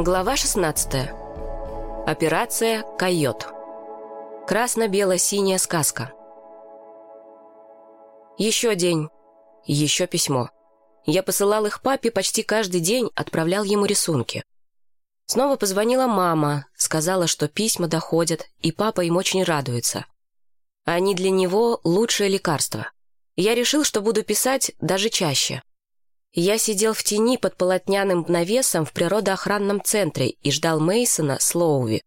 Глава 16. Операция «Койот». Красно-бело-синяя сказка. Еще день. Еще письмо. Я посылал их папе почти каждый день, отправлял ему рисунки. Снова позвонила мама, сказала, что письма доходят, и папа им очень радуется. Они для него лучшее лекарство. Я решил, что буду писать даже чаще. Я сидел в тени под полотняным навесом в природоохранном центре и ждал Мейсона с Лоуви.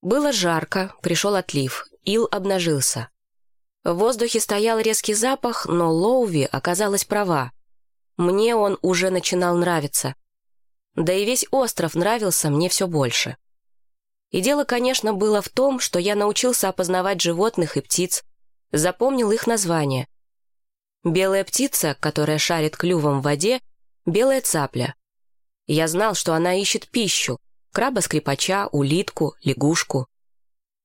Было жарко, пришел отлив, ил обнажился. В воздухе стоял резкий запах, но Лоуви оказалась права. Мне он уже начинал нравиться. Да и весь остров нравился мне все больше. И дело, конечно, было в том, что я научился опознавать животных и птиц, запомнил их названия — Белая птица, которая шарит клювом в воде, белая цапля. Я знал, что она ищет пищу, краба-скрипача, улитку, лягушку.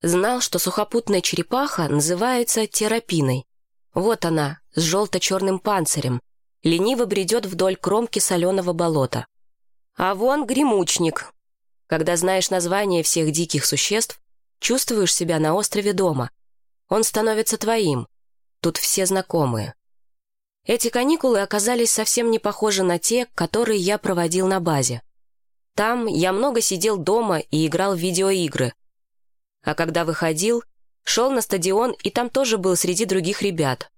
Знал, что сухопутная черепаха называется терапиной. Вот она, с желто-черным панцирем, лениво бредет вдоль кромки соленого болота. А вон гремучник. Когда знаешь название всех диких существ, чувствуешь себя на острове дома. Он становится твоим. Тут все знакомые. Эти каникулы оказались совсем не похожи на те, которые я проводил на базе. Там я много сидел дома и играл в видеоигры. А когда выходил, шел на стадион и там тоже был среди других ребят.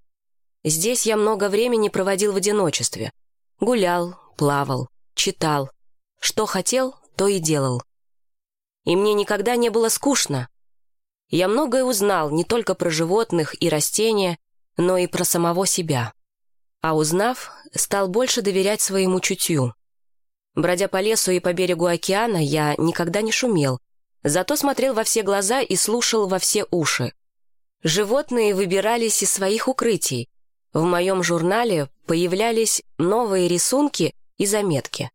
Здесь я много времени проводил в одиночестве. Гулял, плавал, читал. Что хотел, то и делал. И мне никогда не было скучно. Я многое узнал не только про животных и растения, но и про самого себя а узнав, стал больше доверять своему чутью. Бродя по лесу и по берегу океана, я никогда не шумел, зато смотрел во все глаза и слушал во все уши. Животные выбирались из своих укрытий. В моем журнале появлялись новые рисунки и заметки.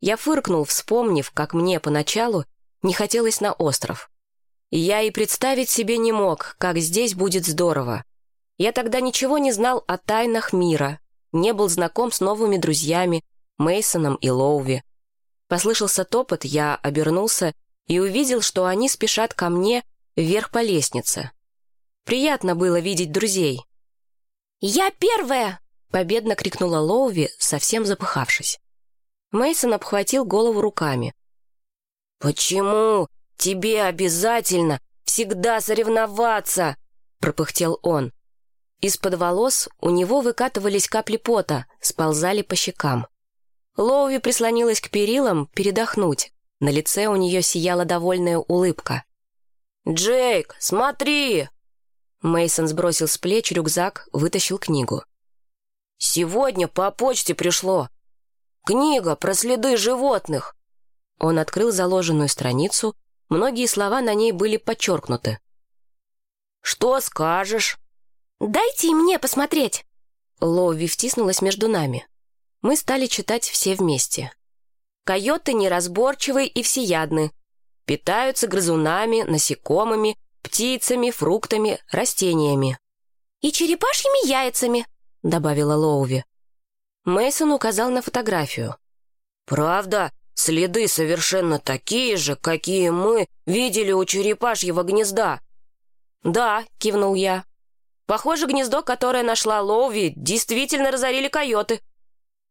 Я фыркнул, вспомнив, как мне поначалу не хотелось на остров. Я и представить себе не мог, как здесь будет здорово. Я тогда ничего не знал о тайнах мира, не был знаком с новыми друзьями, Мейсоном и Лоуви. Послышался топот, я обернулся и увидел, что они спешат ко мне вверх по лестнице. Приятно было видеть друзей. «Я первая!» — победно крикнула Лоуви, совсем запыхавшись. Мейсон обхватил голову руками. «Почему тебе обязательно всегда соревноваться?» — пропыхтел он. Из-под волос у него выкатывались капли пота, сползали по щекам. Лоуви прислонилась к перилам передохнуть. На лице у нее сияла довольная улыбка. «Джейк, смотри!» Мейсон сбросил с плеч рюкзак, вытащил книгу. «Сегодня по почте пришло. Книга про следы животных». Он открыл заложенную страницу, многие слова на ней были подчеркнуты. «Что скажешь?» «Дайте и мне посмотреть!» Лоуви втиснулась между нами. Мы стали читать все вместе. Койоты неразборчивы и всеядны. Питаются грызунами, насекомыми, птицами, фруктами, растениями. «И черепашьими яйцами», — добавила Лоуви. Мейсон указал на фотографию. «Правда? Следы совершенно такие же, какие мы видели у черепашьего гнезда». «Да», — кивнул я. Похоже, гнездо, которое нашла Лоуви, действительно разорили койоты».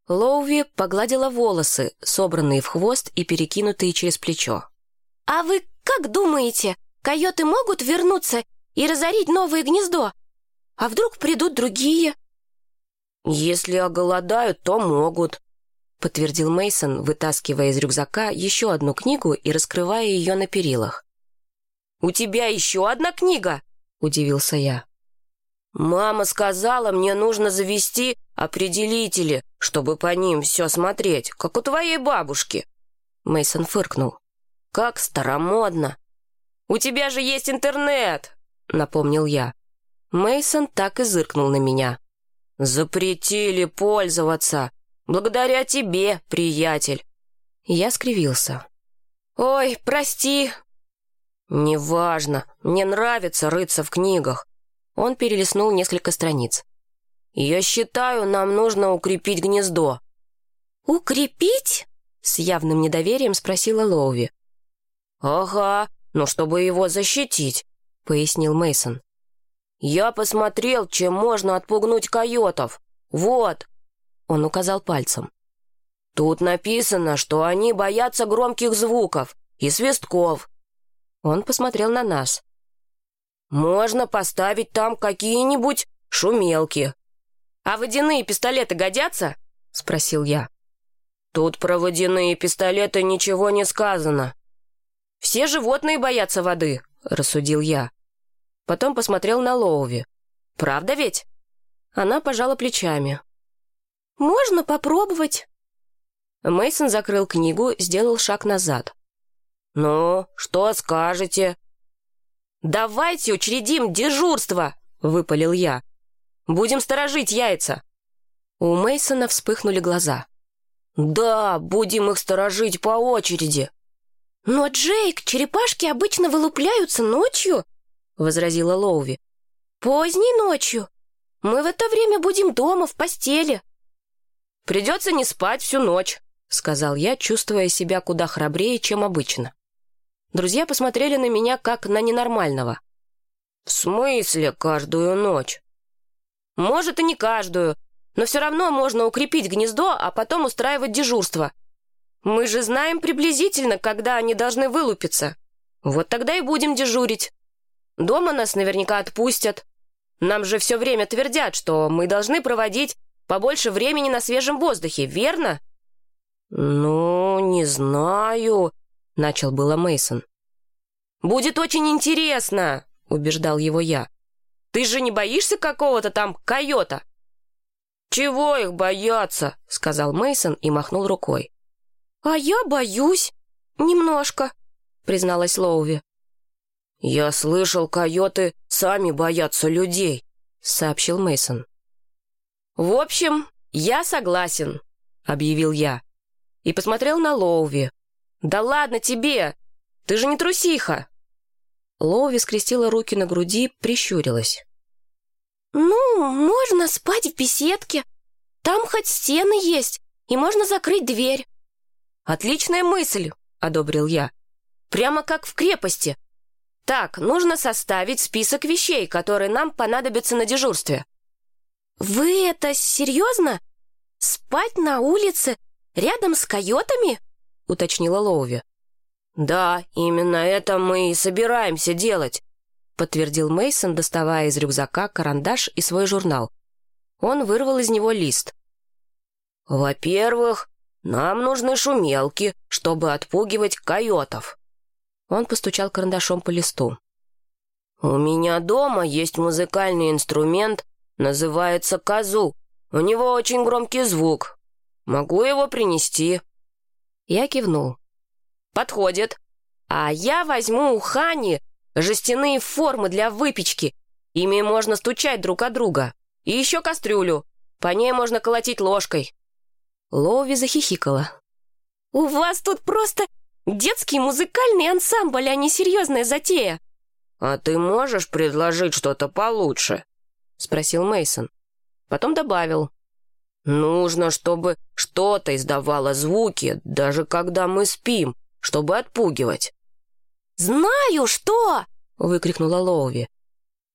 Лоуви погладила волосы, собранные в хвост и перекинутые через плечо. «А вы как думаете, койоты могут вернуться и разорить новое гнездо? А вдруг придут другие?» «Если оголодают, то могут», — подтвердил Мейсон, вытаскивая из рюкзака еще одну книгу и раскрывая ее на перилах. «У тебя еще одна книга?» — удивился я. «Мама сказала, мне нужно завести определители, чтобы по ним все смотреть, как у твоей бабушки». Мейсон фыркнул. «Как старомодно!» «У тебя же есть интернет!» — напомнил я. Мейсон так и зыркнул на меня. «Запретили пользоваться! Благодаря тебе, приятель!» Я скривился. «Ой, прости!» «Неважно, мне нравится рыться в книгах. Он перелистнул несколько страниц. «Я считаю, нам нужно укрепить гнездо». «Укрепить?» — С явным недоверием спросила Лоуви. «Ага, но чтобы его защитить», — пояснил Мейсон. «Я посмотрел, чем можно отпугнуть койотов. Вот!» Он указал пальцем. «Тут написано, что они боятся громких звуков и свистков». Он посмотрел на нас. «Можно поставить там какие-нибудь шумелки». «А водяные пистолеты годятся?» — спросил я. «Тут про водяные пистолеты ничего не сказано». «Все животные боятся воды», — рассудил я. Потом посмотрел на Лоуви. «Правда ведь?» Она пожала плечами. «Можно попробовать». Мейсон закрыл книгу, сделал шаг назад. «Ну, что скажете?» «Давайте учредим дежурство!» — выпалил я. «Будем сторожить яйца!» У Мейсона вспыхнули глаза. «Да, будем их сторожить по очереди!» «Но, Джейк, черепашки обычно вылупляются ночью!» — возразила Лоуви. «Поздней ночью. Мы в это время будем дома, в постели». «Придется не спать всю ночь», — сказал я, чувствуя себя куда храбрее, чем обычно. Друзья посмотрели на меня как на ненормального. «В смысле каждую ночь?» «Может, и не каждую, но все равно можно укрепить гнездо, а потом устраивать дежурство. Мы же знаем приблизительно, когда они должны вылупиться. Вот тогда и будем дежурить. Дома нас наверняка отпустят. Нам же все время твердят, что мы должны проводить побольше времени на свежем воздухе, верно?» «Ну, не знаю», — начал было Мейсон. «Будет очень интересно», — убеждал его я. «Ты же не боишься какого-то там койота?» «Чего их бояться?» — сказал Мейсон и махнул рукой. «А я боюсь. Немножко», — призналась Лоуви. «Я слышал, койоты сами боятся людей», — сообщил Мейсон. «В общем, я согласен», — объявил я. И посмотрел на Лоуви. «Да ладно тебе! Ты же не трусиха!» Лоуви скрестила руки на груди, прищурилась. «Ну, можно спать в беседке. Там хоть стены есть, и можно закрыть дверь». «Отличная мысль», — одобрил я. «Прямо как в крепости. Так, нужно составить список вещей, которые нам понадобятся на дежурстве». «Вы это серьезно? Спать на улице рядом с койотами?» — уточнила Лоуви. «Да, именно это мы и собираемся делать», — подтвердил Мейсон, доставая из рюкзака карандаш и свой журнал. Он вырвал из него лист. «Во-первых, нам нужны шумелки, чтобы отпугивать койотов». Он постучал карандашом по листу. «У меня дома есть музыкальный инструмент, называется казу. У него очень громкий звук. Могу его принести». Я кивнул. «Подходит. А я возьму у Хани жестяные формы для выпечки. Ими можно стучать друг от друга. И еще кастрюлю. По ней можно колотить ложкой». Лови захихикала. «У вас тут просто детский музыкальный ансамбль, а не серьезная затея». «А ты можешь предложить что-то получше?» — спросил Мейсон. Потом добавил. «Нужно, чтобы что-то издавало звуки, даже когда мы спим, чтобы отпугивать». «Знаю, что!» — выкрикнула Лоуви.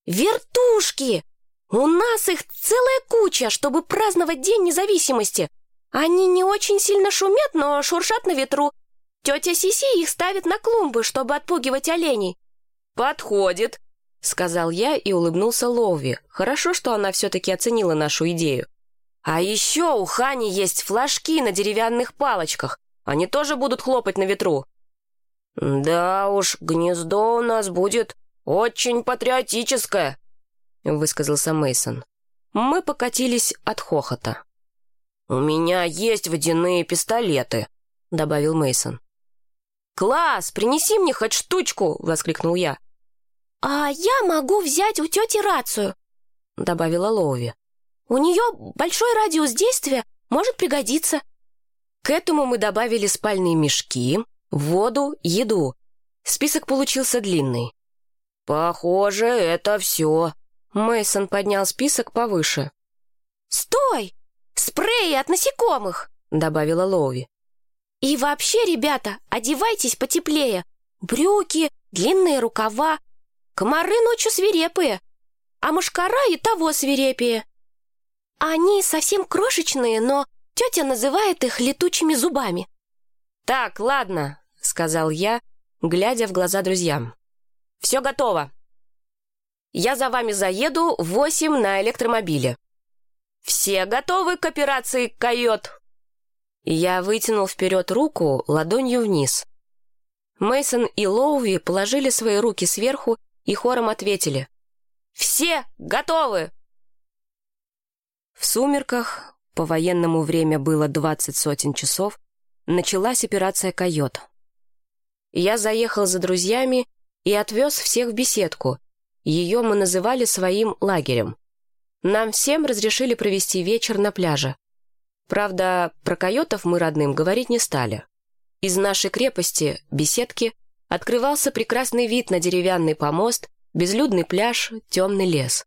«Вертушки! У нас их целая куча, чтобы праздновать День независимости. Они не очень сильно шумят, но шуршат на ветру. Тетя Сиси их ставит на клумбы, чтобы отпугивать оленей». «Подходит», — сказал я и улыбнулся Лоуви. Хорошо, что она все-таки оценила нашу идею. «А еще у Хани есть флажки на деревянных палочках. Они тоже будут хлопать на ветру». «Да уж, гнездо у нас будет очень патриотическое», — высказался Мейсон. Мы покатились от хохота. «У меня есть водяные пистолеты», — добавил Мейсон. «Класс! Принеси мне хоть штучку!» — воскликнул я. «А я могу взять у тети рацию», — добавила Лоуви. «У нее большой радиус действия, может пригодиться». К этому мы добавили спальные мешки, воду, еду. Список получился длинный. «Похоже, это все». Мейсон поднял список повыше. «Стой! Спреи от насекомых!» — добавила Лоуви. И вообще, ребята, одевайтесь потеплее. Брюки, длинные рукава. Комары ночью свирепые, а мушкара и того свирепее. Они совсем крошечные, но тетя называет их летучими зубами. «Так, ладно», — сказал я, глядя в глаза друзьям. «Все готово. Я за вами заеду восемь на электромобиле. Все готовы к операции «Койот»?» Я вытянул вперед руку ладонью вниз. Мейсон и Лоуви положили свои руки сверху и хором ответили. «Все готовы!» В сумерках, по военному время было двадцать сотен часов, началась операция «Койот». Я заехал за друзьями и отвез всех в беседку. Ее мы называли своим лагерем. Нам всем разрешили провести вечер на пляже. Правда, про койотов мы родным говорить не стали. Из нашей крепости, беседки, открывался прекрасный вид на деревянный помост, безлюдный пляж, темный лес.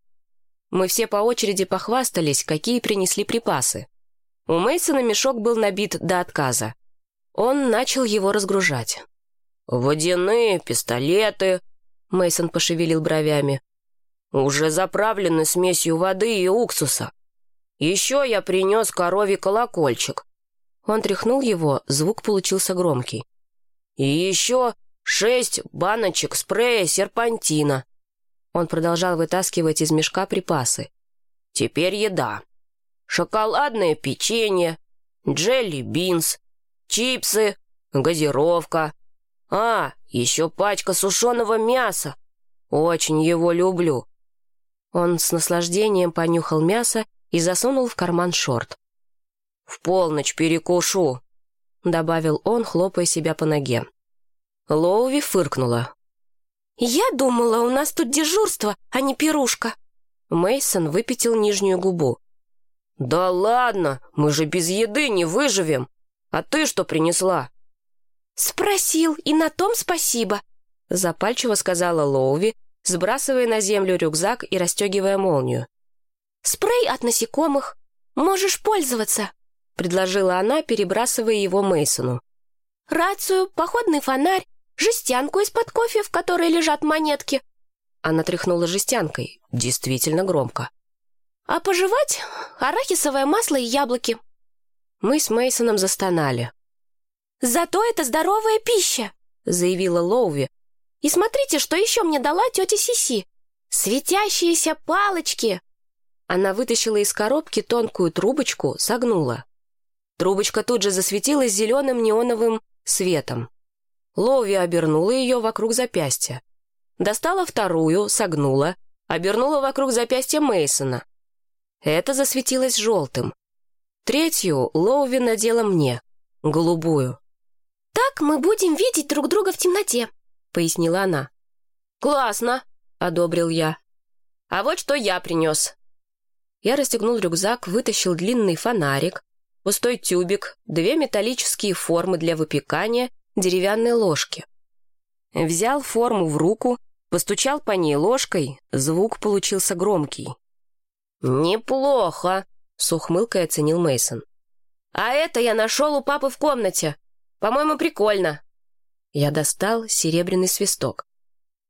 Мы все по очереди похвастались, какие принесли припасы. У Мейсона мешок был набит до отказа. Он начал его разгружать. «Водяные, пистолеты», — Мейсон пошевелил бровями. «Уже заправлены смесью воды и уксуса. Еще я принес коровий колокольчик». Он тряхнул его, звук получился громкий. «И еще шесть баночек спрея серпантина. Он продолжал вытаскивать из мешка припасы. «Теперь еда. Шоколадное печенье, джелли-бинс, чипсы, газировка. А, еще пачка сушеного мяса. Очень его люблю». Он с наслаждением понюхал мясо и засунул в карман шорт. «В полночь перекушу», — добавил он, хлопая себя по ноге. Лоуви фыркнула. «Я думала, у нас тут дежурство, а не пирушка». Мейсон выпятил нижнюю губу. «Да ладно, мы же без еды не выживем. А ты что принесла?» «Спросил, и на том спасибо», — запальчиво сказала Лоуви, сбрасывая на землю рюкзак и расстегивая молнию. «Спрей от насекомых. Можешь пользоваться», — предложила она, перебрасывая его Мейсону. «Рацию, походный фонарь, жестянку из-под кофе, в которой лежат монетки». Она тряхнула жестянкой, действительно громко. «А пожевать арахисовое масло и яблоки». Мы с Мейсоном застонали. «Зато это здоровая пища», — заявила Лоуви. «И смотрите, что еще мне дала тетя Сиси. Светящиеся палочки!» Она вытащила из коробки тонкую трубочку, согнула. Трубочка тут же засветилась зеленым неоновым светом. Лоуви обернула ее вокруг запястья. Достала вторую, согнула, обернула вокруг запястья Мейсона. Это засветилось желтым. Третью Лоуви надела мне, голубую. «Так мы будем видеть друг друга в темноте», — пояснила она. «Классно», — одобрил я. «А вот что я принес». Я расстегнул рюкзак, вытащил длинный фонарик, пустой тюбик, две металлические формы для выпекания деревянной ложки. Взял форму в руку, постучал по ней ложкой, звук получился громкий. «Неплохо», — с ухмылкой оценил Мейсон. «А это я нашел у папы в комнате. По-моему, прикольно». Я достал серебряный свисток.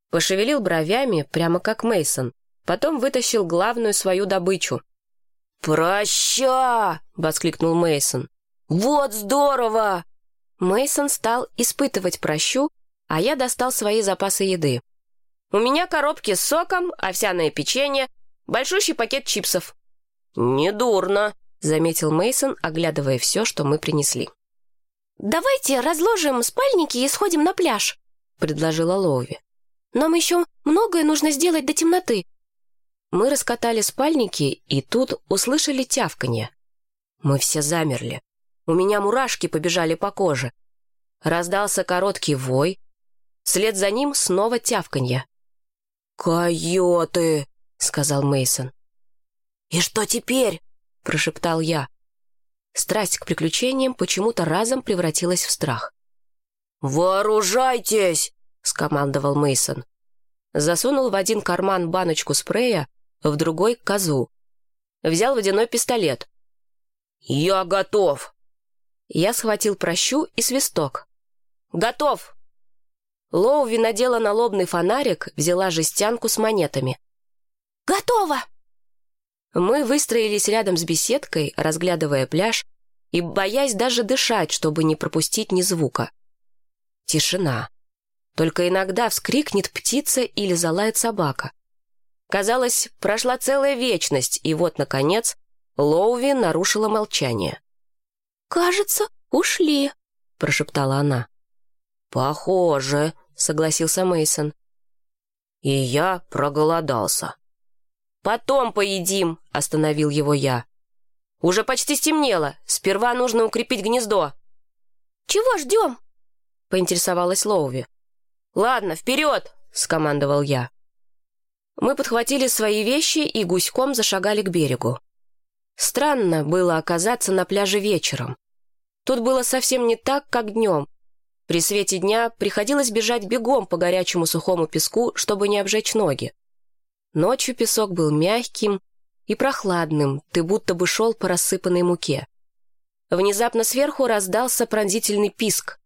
Пошевелил бровями, прямо как Мейсон, потом вытащил главную свою добычу. «Проща!» — воскликнул Мейсон. «Вот здорово!» Мейсон стал испытывать прощу, а я достал свои запасы еды. У меня коробки с соком, овсяное печенье, большущий пакет чипсов. «Недурно», — заметил Мейсон, оглядывая все, что мы принесли. «Давайте разложим спальники и сходим на пляж», — предложила Лоуви. «Нам еще многое нужно сделать до темноты». Мы раскатали спальники и тут услышали тявканье. Мы все замерли. У меня мурашки побежали по коже. Раздался короткий вой. Вслед за ним снова тявканье. «Койоты!» — сказал Мейсон. «И что теперь?» — прошептал я. Страсть к приключениям почему-то разом превратилась в страх. «Вооружайтесь!» — скомандовал Мейсон. Засунул в один карман баночку спрея, в другой — козу. Взял водяной пистолет. «Я готов!» Я схватил прощу и свисток. «Готов!» Лоуви надела налобный фонарик, взяла жестянку с монетами. «Готово!» Мы выстроились рядом с беседкой, разглядывая пляж и боясь даже дышать, чтобы не пропустить ни звука. Тишина. Только иногда вскрикнет птица или залает собака. Казалось, прошла целая вечность, и вот, наконец, Лоуви нарушила молчание. «Кажется, ушли», — прошептала она. «Похоже», — согласился Мейсон. «И я проголодался». «Потом поедим», — остановил его я. «Уже почти стемнело. Сперва нужно укрепить гнездо». «Чего ждем?» — поинтересовалась Лоуви. «Ладно, вперед!» — скомандовал я. Мы подхватили свои вещи и гуськом зашагали к берегу. Странно было оказаться на пляже вечером. Тут было совсем не так, как днем. При свете дня приходилось бежать бегом по горячему сухому песку, чтобы не обжечь ноги. Ночью песок был мягким и прохладным, ты будто бы шел по рассыпанной муке. Внезапно сверху раздался пронзительный писк.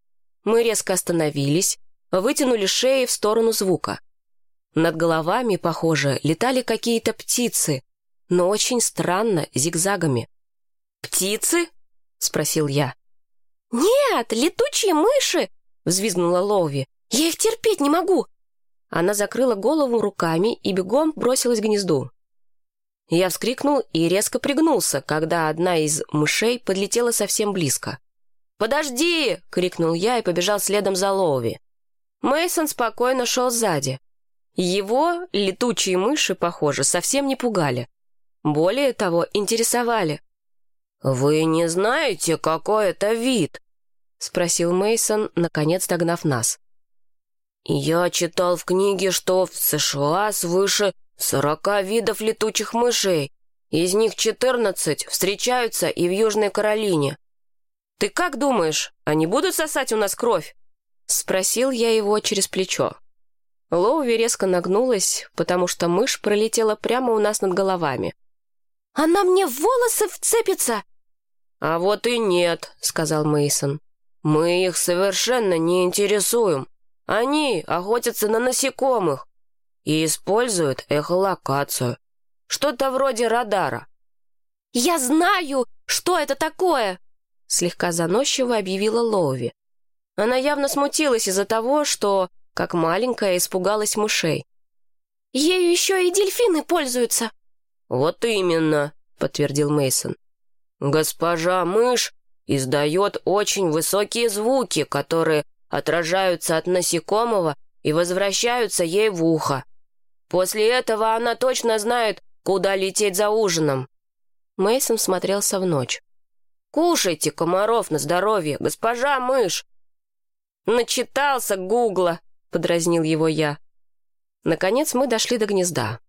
Мы резко остановились, вытянули шеи в сторону звука. Над головами, похоже, летали какие-то птицы, но очень странно, зигзагами. «Птицы?» — спросил я. «Нет, летучие мыши!» — взвизгнула Лоуви. «Я их терпеть не могу!» Она закрыла голову руками и бегом бросилась к гнезду. Я вскрикнул и резко пригнулся, когда одна из мышей подлетела совсем близко. «Подожди!» — крикнул я и побежал следом за Лоуви. Мейсон спокойно шел сзади. Его летучие мыши, похоже, совсем не пугали. Более того, интересовали. «Вы не знаете, какой это вид?» — спросил Мейсон, наконец догнав нас. «Я читал в книге, что в США свыше сорока видов летучих мышей. Из них четырнадцать встречаются и в Южной Каролине». «Ты как думаешь, они будут сосать у нас кровь?» — спросил я его через плечо. Лоуви резко нагнулась, потому что мышь пролетела прямо у нас над головами. «Она мне в волосы вцепится!» «А вот и нет», — сказал Мейсон. «Мы их совершенно не интересуем. Они охотятся на насекомых и используют эхолокацию. Что-то вроде радара». «Я знаю, что это такое!» Слегка заносчиво объявила Лоуви. Она явно смутилась из-за того, что, как маленькая, испугалась мышей. «Ею еще и дельфины пользуются!» «Вот именно», — подтвердил Мейсон. «Госпожа мышь издает очень высокие звуки, которые отражаются от насекомого и возвращаются ей в ухо. После этого она точно знает, куда лететь за ужином». Мейсон смотрелся в ночь. «Кушайте комаров на здоровье, госпожа мышь!» «Начитался Гугла!» — подразнил его я. Наконец мы дошли до гнезда.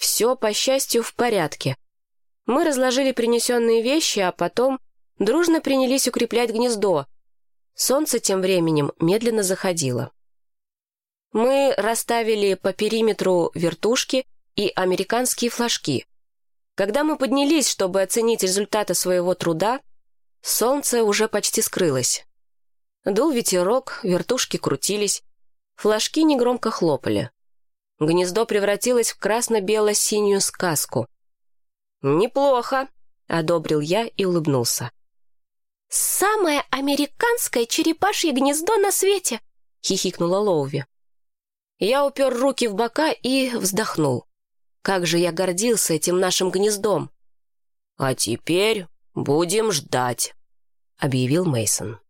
Все, по счастью, в порядке. Мы разложили принесенные вещи, а потом дружно принялись укреплять гнездо. Солнце тем временем медленно заходило. Мы расставили по периметру вертушки и американские флажки. Когда мы поднялись, чтобы оценить результаты своего труда, солнце уже почти скрылось. Дул ветерок, вертушки крутились, флажки негромко хлопали. Гнездо превратилось в красно-бело-синюю сказку. «Неплохо», — одобрил я и улыбнулся. «Самое американское черепашье гнездо на свете!» — хихикнула Лоуви. Я упер руки в бока и вздохнул. Как же я гордился этим нашим гнездом. «А теперь будем ждать», — объявил Мейсон.